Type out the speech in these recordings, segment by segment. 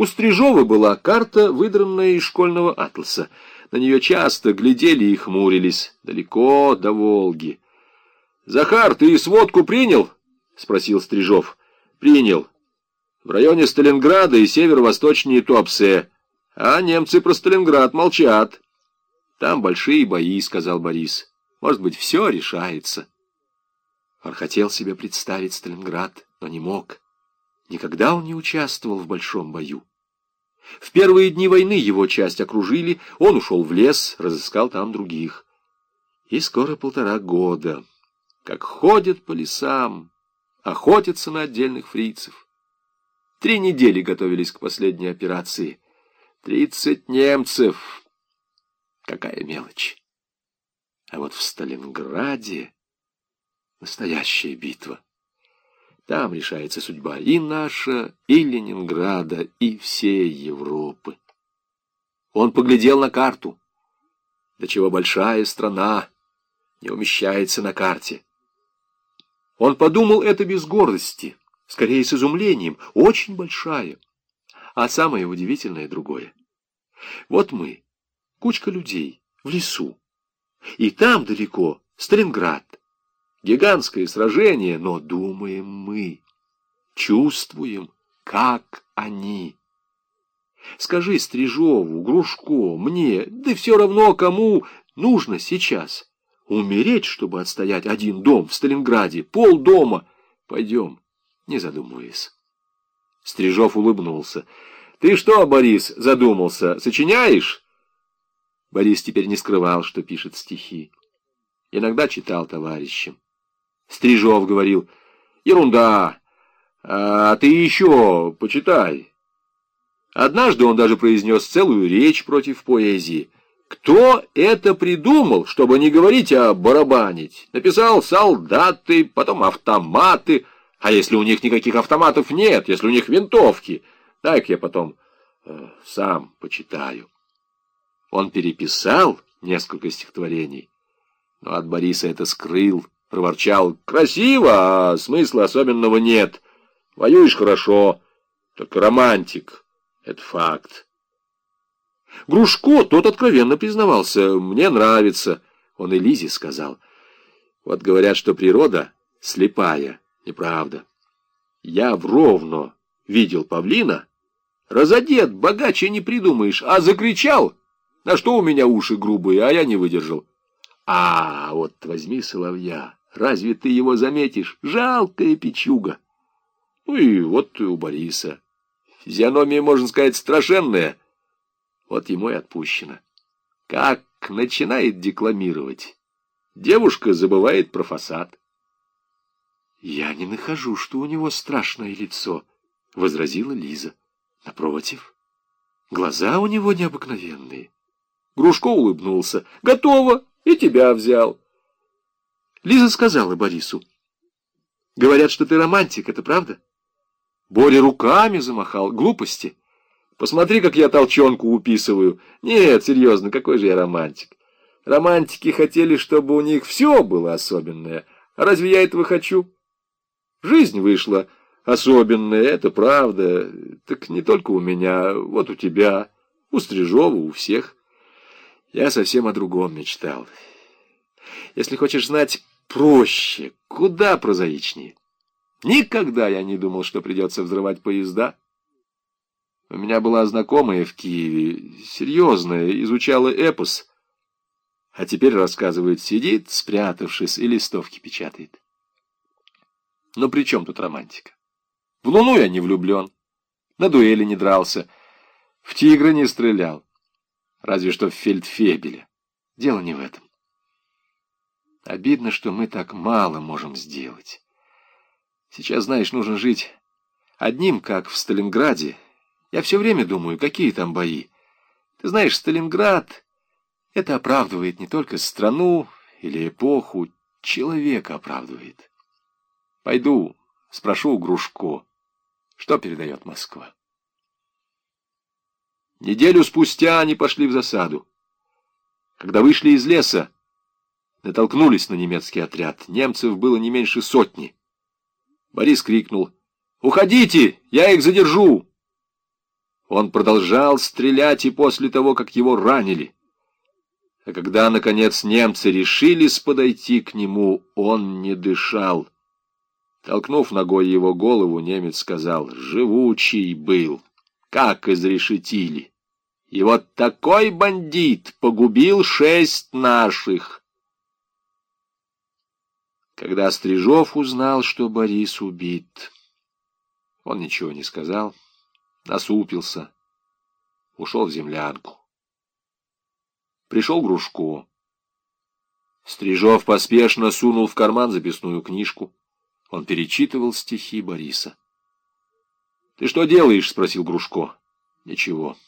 У Стрижова была карта, выдранная из школьного атласа. На нее часто глядели и хмурились, далеко до Волги. «Захар, ты сводку принял?» — спросил Стрижов. «Принял. В районе Сталинграда и северо-восточнее Туапсе. А немцы про Сталинград молчат». «Там большие бои», — сказал Борис. «Может быть, все решается». Он хотел себе представить Сталинград, но не мог. Никогда он не участвовал в большом бою. В первые дни войны его часть окружили, он ушел в лес, разыскал там других. И скоро полтора года, как ходят по лесам, охотятся на отдельных фрицев. Три недели готовились к последней операции. Тридцать немцев. Какая мелочь. А вот в Сталинграде настоящая битва. Там решается судьба и наша, и Ленинграда, и всей Европы. Он поглядел на карту. До чего большая страна не умещается на карте. Он подумал это без гордости, скорее с изумлением, очень большая. А самое удивительное другое. Вот мы, кучка людей, в лесу, и там далеко Сталинград. Гигантское сражение, но думаем мы, чувствуем, как они. Скажи Стрижову, Грушко, мне, да все равно кому нужно сейчас. Умереть, чтобы отстоять один дом в Сталинграде, пол дома. Пойдем, не задумываясь. Стрижов улыбнулся. Ты что, Борис, задумался, сочиняешь? Борис теперь не скрывал, что пишет стихи. Иногда читал товарищам. Стрижов говорил, ерунда, а ты еще почитай. Однажды он даже произнес целую речь против поэзии. Кто это придумал, чтобы не говорить, а барабанить? Написал солдаты, потом автоматы. А если у них никаких автоматов нет, если у них винтовки? Так я потом э, сам почитаю. Он переписал несколько стихотворений, но от Бориса это скрыл проворчал. «Красиво, а смысла особенного нет. Воюешь хорошо, только романтик. Это факт». Грушко, тот откровенно признавался, «Мне нравится». Он и Лизе сказал. «Вот говорят, что природа слепая. Неправда. Я в Ровно видел павлина. Разодет, богаче не придумаешь, а закричал. На что у меня уши грубые, а я не выдержал. А вот возьми соловья». Разве ты его заметишь? Жалкая печуга. Ну и вот у Бориса. Физиономия, можно сказать, страшенная. Вот ему и отпущено. Как начинает декламировать. Девушка забывает про фасад. «Я не нахожу, что у него страшное лицо», — возразила Лиза. «Напротив, глаза у него необыкновенные». Грушко улыбнулся. «Готово, и тебя взял». Лиза сказала Борису. Говорят, что ты романтик, это правда? Боря руками замахал. Глупости. Посмотри, как я толчонку уписываю. Нет, серьезно, какой же я романтик. Романтики хотели, чтобы у них все было особенное. А разве я этого хочу? Жизнь вышла особенная, это правда. Так не только у меня, вот у тебя, у Стрижова, у всех. Я совсем о другом мечтал. Если хочешь знать, проще, куда прозаичнее. Никогда я не думал, что придется взрывать поезда. У меня была знакомая в Киеве, серьезная, изучала эпос, а теперь, рассказывает, сидит, спрятавшись, и листовки печатает. Но при чем тут романтика? В луну я не влюблен, на дуэли не дрался, в тигра не стрелял, разве что в фельдфебеля. Дело не в этом. Обидно, что мы так мало можем сделать. Сейчас, знаешь, нужно жить одним, как в Сталинграде. Я все время думаю, какие там бои. Ты знаешь, Сталинград — это оправдывает не только страну или эпоху, человека оправдывает. Пойду, спрошу у Грушко, что передает Москва. Неделю спустя они пошли в засаду. Когда вышли из леса, натолкнулись на немецкий отряд. Немцев было не меньше сотни. Борис крикнул «Уходите! Я их задержу!» Он продолжал стрелять и после того, как его ранили. А когда, наконец, немцы решились подойти к нему, он не дышал. Толкнув ногой его голову, немец сказал, «Живучий был, как изрешетили. И вот такой бандит погубил шесть наших». Когда Стрижов узнал, что Борис убит, он ничего не сказал, насупился, ушел в землянку. Пришел Грушко. Стрижов поспешно сунул в карман записную книжку. Он перечитывал стихи Бориса. — Ты что делаешь? — спросил Грушко. — Ничего.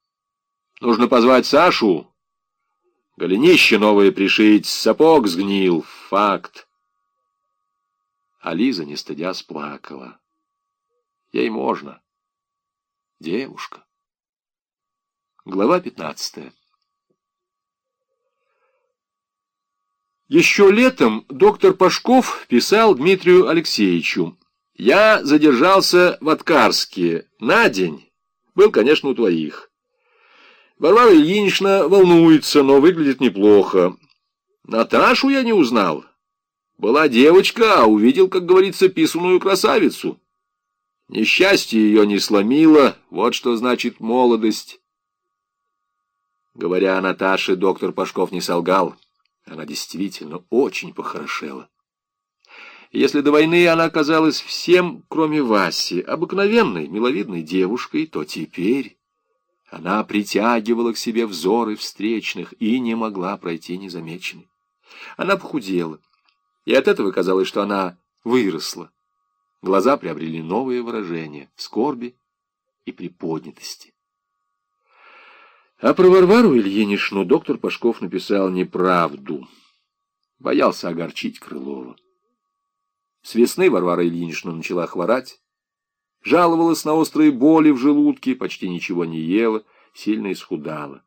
— Нужно позвать Сашу. Голенище новое пришить, сапог сгнил. Факт. А Лиза, не стыдя, сплакала. Ей можно. Девушка. Глава пятнадцатая. Еще летом доктор Пашков писал Дмитрию Алексеевичу. «Я задержался в Откарске на день. Был, конечно, у твоих. Варвара Ильинична волнуется, но выглядит неплохо. Наташу я не узнал. Была девочка, а увидел, как говорится, писаную красавицу. Несчастье ее не сломило, вот что значит молодость». Говоря о Наташе, доктор Пашков не солгал. Она действительно очень похорошела. Если до войны она казалась всем, кроме Васи, обыкновенной, миловидной девушкой, то теперь она притягивала к себе взоры встречных и не могла пройти незамеченной. Она похудела, и от этого казалось, что она выросла. Глаза приобрели новые выражения — скорби и приподнятости. А про Варвару Ильиничну доктор Пашков написал неправду. Боялся огорчить Крылова. С весны Варвара Ильинична начала хворать. Жаловалась на острые боли в желудке, почти ничего не ела, сильно исхудала.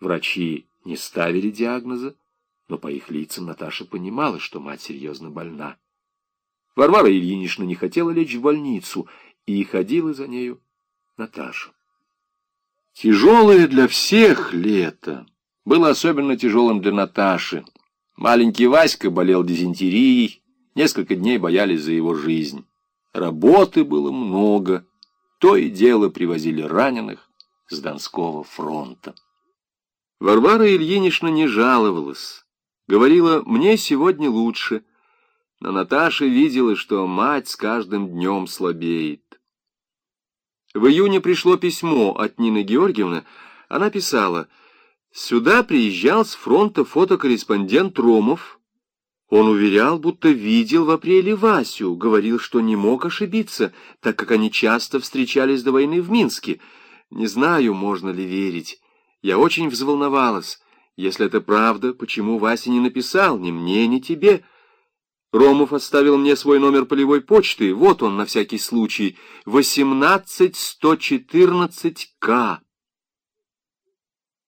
Врачи не ставили диагноза, но по их лицам Наташа понимала, что мать серьезно больна. Варвара Ильинична не хотела лечь в больницу, и ходила за нею Наташа. Тяжелое для всех лето было особенно тяжелым для Наташи. Маленький Васька болел дизентерией, несколько дней боялись за его жизнь. Работы было много, то и дело привозили раненых с Донского фронта. Варвара Ильинична не жаловалась, говорила «мне сегодня лучше», но Наташа видела, что мать с каждым днем слабеет. В июне пришло письмо от Нины Георгиевны. Она писала, «Сюда приезжал с фронта фотокорреспондент Ромов. Он уверял, будто видел в апреле Васю, говорил, что не мог ошибиться, так как они часто встречались до войны в Минске. Не знаю, можно ли верить. Я очень взволновалась. Если это правда, почему Вася не написал ни мне, ни тебе?» Ромов оставил мне свой номер полевой почты. Вот он, на всякий случай. 18114К.